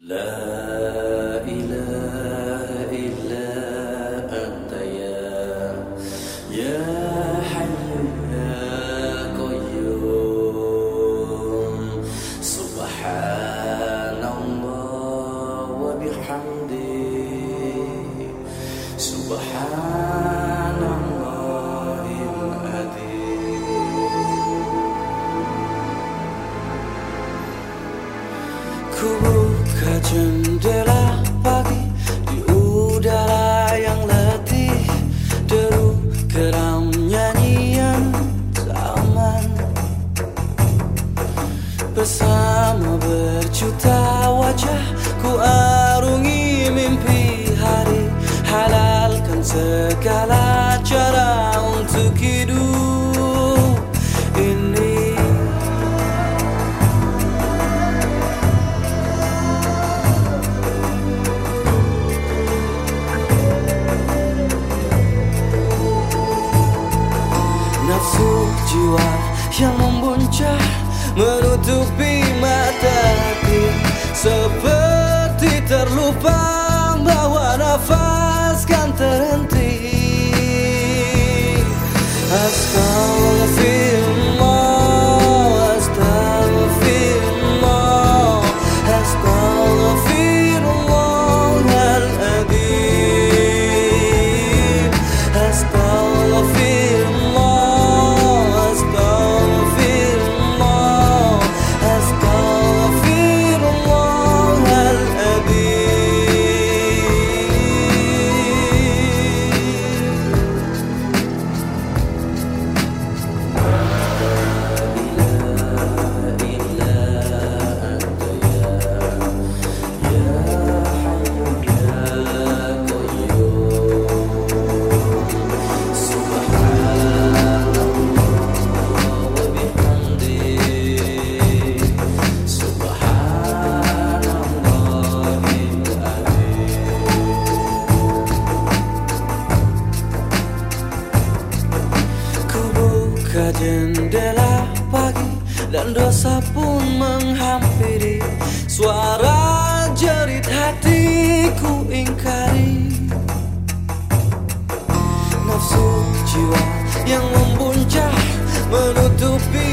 لا إله إلا أنت يا يا حي يا قيوم. سبحان الله وبحمده. سبحان الله العظيم. Kubuka jendela pagi di udara yang letih Deru geram nyanyian zaman. Bersama berjuta wajah ku yang membuncah Menutupi jendela pagi dan dosa pun menghampiri. Suara jerit hatiku ingkari. Nafsu jiwa yang membuncah menutupi